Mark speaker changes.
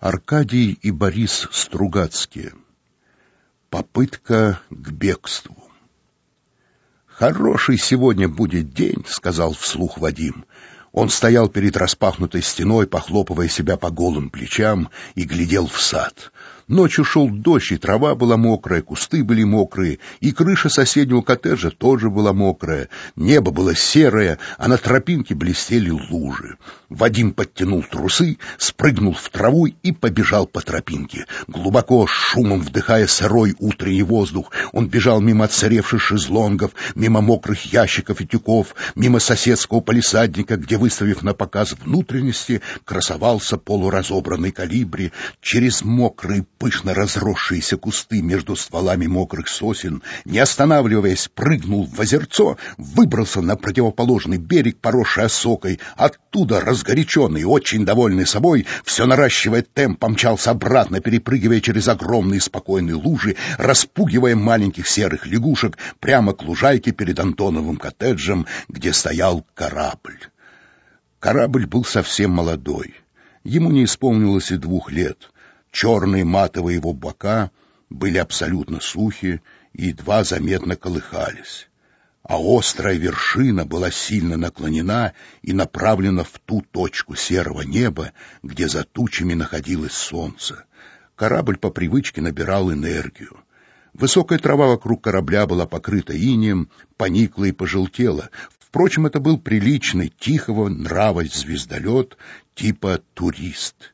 Speaker 1: Аркадий и Борис Стругацкие. Попытка к бегству. «Хороший сегодня будет день», — сказал вслух Вадим. Он стоял перед распахнутой стеной, похлопывая себя по голым плечам, и глядел в сад. Ночью шел дождь, и трава была мокрая, кусты были мокрые, и крыша соседнего коттеджа тоже была мокрая. Небо было серое, а на тропинке блестели лужи. Вадим подтянул трусы, спрыгнул в траву и побежал по тропинке. Глубоко, шумом вдыхая сырой утренний воздух, он бежал мимо отсыревших шезлонгов, мимо мокрых ящиков и тюков, мимо соседского полисадника, где, выставив на показ внутренности, красовался полуразобранный калибри, через мокрые пышно разросшиеся кусты между стволами мокрых сосен, не останавливаясь, прыгнул в озерцо, выбрался на противоположный берег, поросший осокой, оттуда, разгоряченный очень довольный собой, все наращивая темп, помчался обратно, перепрыгивая через огромные спокойные лужи, распугивая маленьких серых лягушек прямо к лужайке перед Антоновым коттеджем, где стоял корабль. Корабль был совсем молодой. Ему не исполнилось и двух лет — Черные матовые его бока были абсолютно сухи и едва заметно колыхались, а острая вершина была сильно наклонена и направлена в ту точку серого неба, где за тучами находилось солнце. Корабль по привычке набирал энергию. Высокая трава вокруг корабля была покрыта инеем, поникла и пожелтела. Впрочем, это был приличный, тихого нрава звездолет типа «турист».